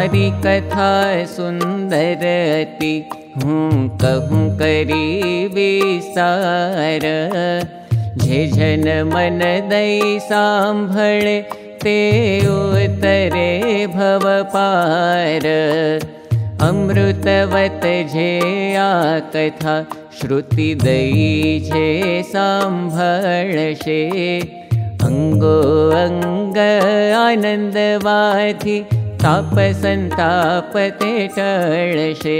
सारी कथा सुन्दर अति। हूँ कहूँ करी विसार। जे जन मन दई सांभळे ते उतरे भव पार। अमृतवत आ कथा श्रुति जे सांभळशे अंगो अंग आनंदवाथी ताप संताप ते टळशे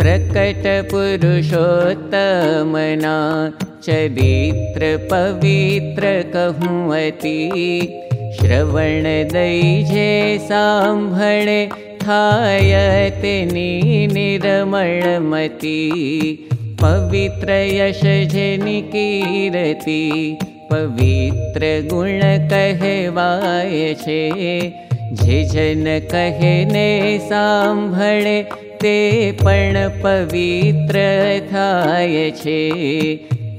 प्रकट पुरुषोत्तमना चरित्र पवित्र कहूअति श्रवण दैजे सांभळे थायते जनि कीरति पवित्र गुण कहवाय छे ने सांभळे ते पण पवित्र छे.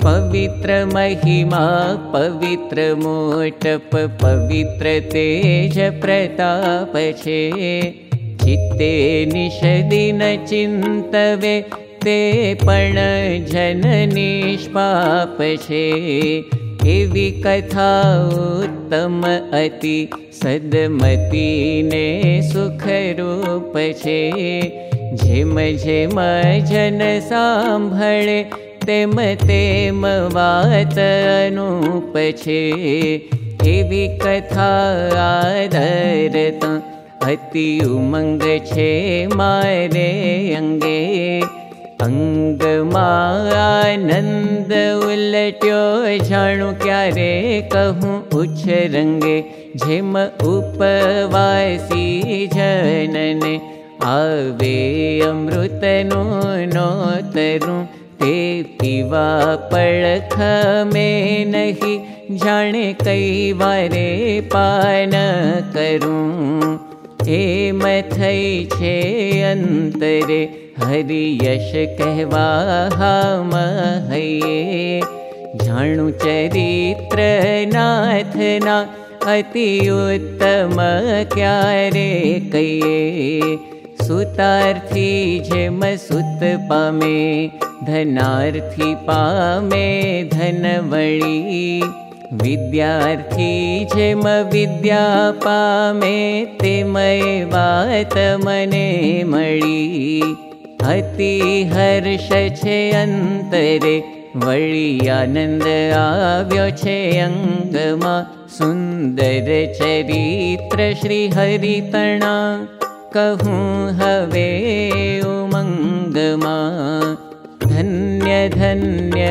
पवित्र महिमा पवित्र मोटप पवित्र प्रताप छे. चित्ते निषदिन चिन्तवे ते पण जन निष्पाप छे. एवी कथा उत्तम अति सदमती ने सुखरूप छे झेम झेम जन सांभळे तेम तेम वात अनूप छे एवी कथा अति उमंग छे मारे अंगे अंग आनंद उलट्यो जाणु क्यारे कहूँ उच्च रंगे। झेम उपवासी जनने आवे अमृत नो नोतरूं। ते पीवा पड़ख में नहीं जाने कई वारे पान करूं। अंतरे हरि यश कहवा हम हये जाणु चरित्र अति उत्तम क्यारे कये सुतार्थी जेम सुत पामे धनार्थी पामे धनवळी। विद्यार्थी जेम विद्या पामे तेमय वात मने ति हर्ष चे अन्तरे वळि आनन्दो चे अङ्गमा सुन्दर चरित्र श्रीहरितणा कहु ह वे उमङ्गमा धन्य धन्य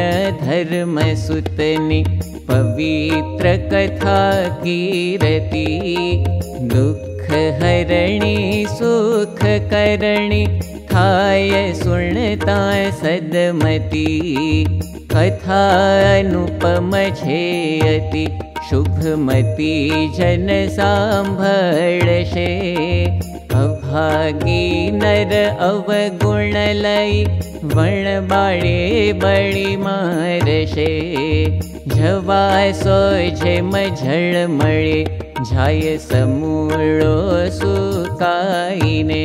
धर्मसुतनि पवित्र कथा गीरति दुःख हरणि सुख करणि सदमती कथा अनुपम छे अति शुभमती जन सांभळशे अभागी नर अवगुण लई वण बाळे मारशे। जवा सो जेम झळ मळे झाय समूळो सुकाईने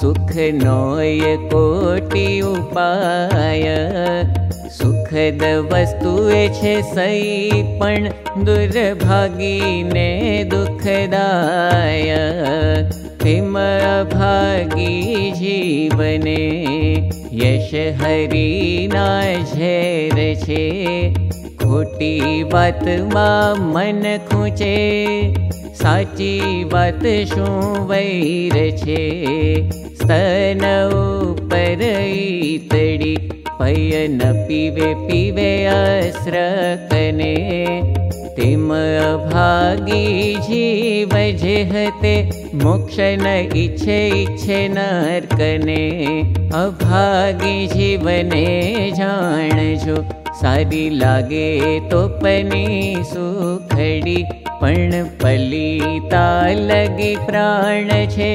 सुख नोय कोटि उपाय। सुखद वस्तुए छे सई पण दुर्भागीने दुखदाय। हिम अभागी जीवने यश हरि ना झेर छे। खोटी बात मा मन खूचे साची बात शू वैर छे अभागी जीव जेहते मोक्ष न इच्छे इच्छे नर्कने अभागी जीवने जाणजो सारी लागे तो पनी सुखड़ी पण पलीता लगी प्राण छे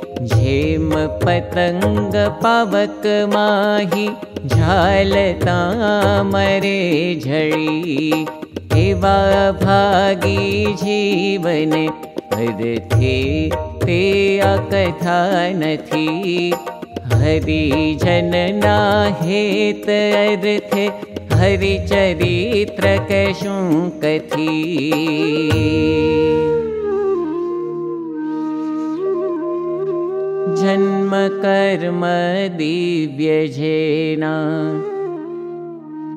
झेम पतंग पावक माही झालता मरे झड़ी एवा भागी जीवन अर्थे ते आ कथा नथी। हरि जन ना हेत अर्थे हरि चरित्र कशु कथी जन्म कर्म दिव्य जेना।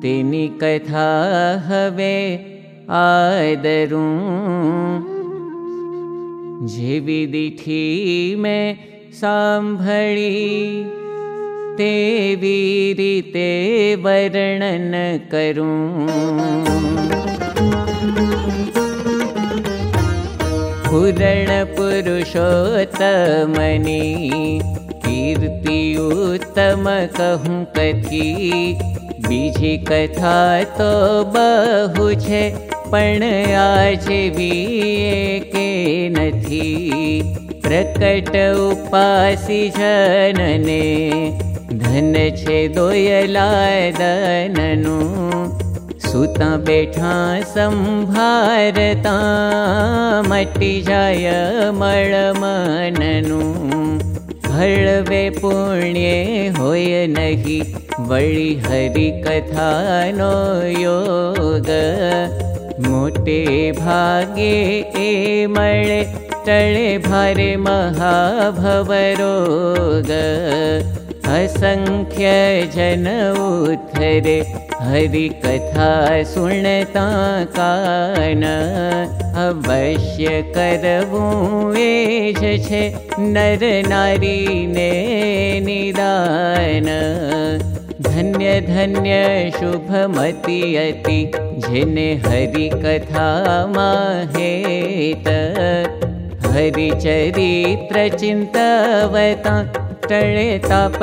तेनी कथा हवे आदरू। दीठी में सांभळी तेवी रीते वर्णन पूरण पुरुषोत्तमनी। कीर्ति उत्तम कहूँ कथी। बीजी कथा तो बहु छे पण आज भी के नथी। प्रकट उपासी जनने धन छे दोयला दननु बैठा संभारता मटी जाय मननु। हळवे पुण्य होय नहीं वळी हरि कथा नो योग। मोटे भागे ए मळे टळे भारे महाभवरोग असंख्य जन उथरे हरि कथा सुनता कान अवश्य एज छे नर नारी ने निदान। धन्य धन्य शुभमति अति जिने हरि कथा माहेत। हरि चरित्र चिन्तवता टळे ताप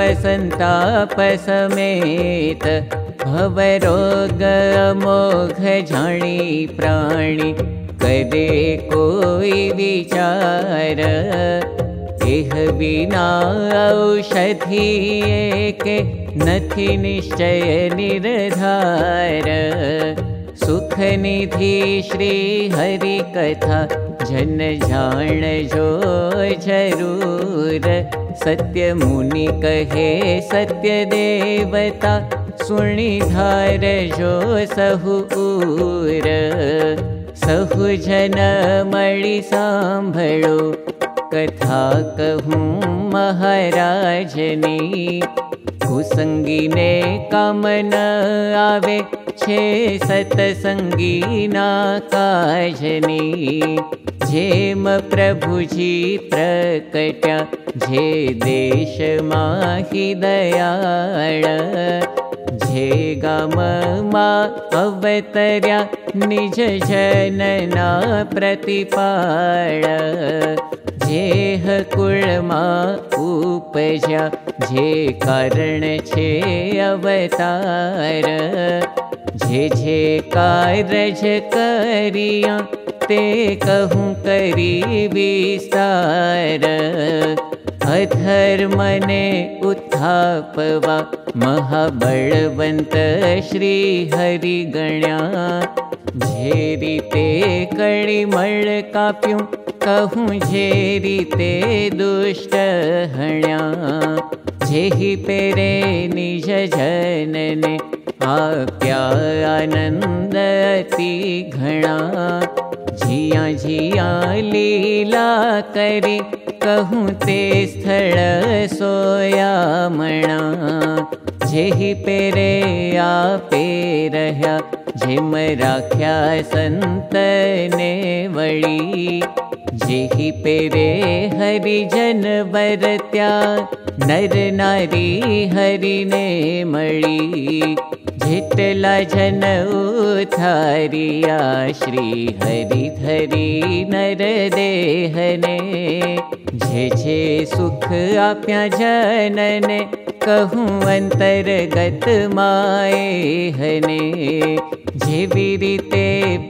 मोघ जाणी प्राणी विचार? एह विना औषधि निश्चय निर्धार सुख निधि श्री हरि कथा जन जान जो जरूर। सत्य मुनि कहे सत्य देवता सुनि धार जो सहूर। सहु जन मणि सांभळो कथा कहूँ महाराजनी। कुसंगी ने कामन आवे छे सतसंगी ना काजनी। जेम प्रभुजी प्रकट्या जे देश माही दयाळ। जे गाम मा अवतर्या निज जनना प्रतिपाळ। जेह कुळमा उपज्या जे कारण छे अवतार जे जे कारज करिया ते कहूँ करी विस्तार अधर्मने उत्थापवा महाबलवंत श्री हरि गण्या काप्यूं कहूँ रीते दुष्ट हण्या। जेहि पेरे निज जनने आप्या आनंद अति घणा। जिया जिया लीला करी कहूँ ते स्थल सोया मणा। जेहि पेरे आपे रह्या जिम राख्या संतने वळी। जेहि पेरे हरिजन बरत्या नर नारी हरिने मळी जन थारिया श्री हरि हरि नर देहने। झे सुख आ्या जन कहु अन्तर्गत मा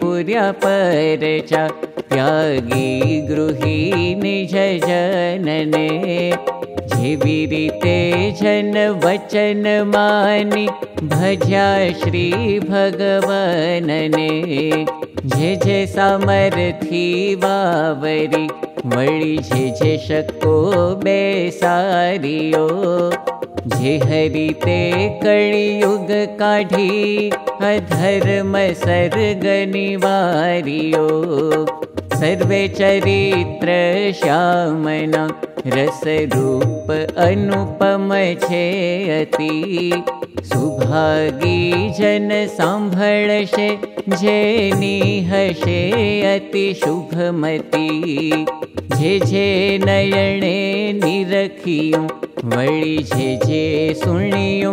पूर्यागी गृहिणी जनने। जन वचन मानि भज श्री भगवनने। जे जे सामर्थी वावरी वळि जे भगवन वाी जेजे शक् रीते कलियुग अधर्म सर्ग निवारियो। सर्वे चरित्र श्यामना रसरूप अनुपम छे अति सुभागी जन सम्भळशे जे निहशे अति शुभमती। जे जे नयणे झे नयने जे जे सुणिय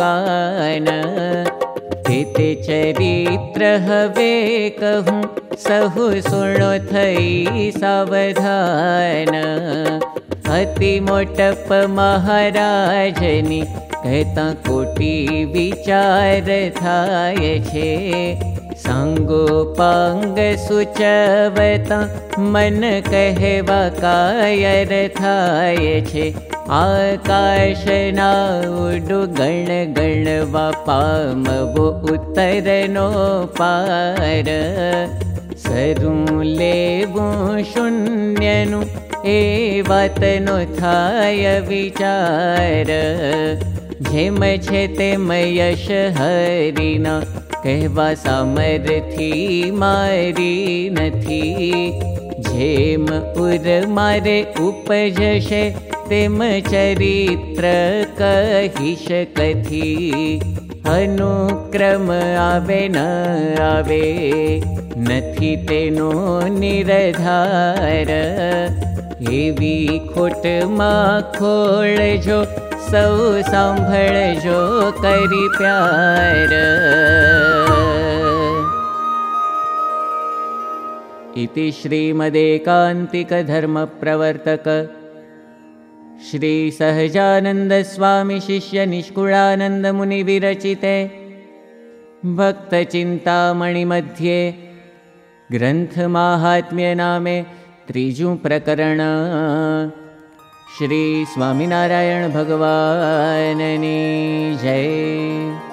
कान। ते चरित्र हवे कहूं કહું સહુ સુણો થઈ સાવધાન अति मोटप महाराजनी कहता कोटि विचार थाय छे सांगो पांग सुचवता मन कहवा कायर थाय छे आकाश ना उडु गण गणवा पामवो उत्तर नो पार सरू लेवो शून्यनु એ વાતનો થાય વિચાર જેમ છે તેમ યશ હરિના કહેવા સામરથી મારી નથી જેમ ઉર મારે ઉપજશે તેમ ચરિત્ર કહીશ કથી અનુક્રમ આવે ન આવે નથી તેનો નિરધાર એવી ખોટમાં ખોળજો સૌ સાંભળજો કરી પ્યાર इति श्रीमदेकान्तिकधर्मप्रवर्तक श्रीसहजानन्दस्वामिशिष्यनिष्कुळानन्दमुनिविरचिते भक्तचिन्तामणिमध्ये ग्रन्थमाहात्म्य नामे तीजु प्रकरण श्री स्वामिनारायण भगवाननि जय।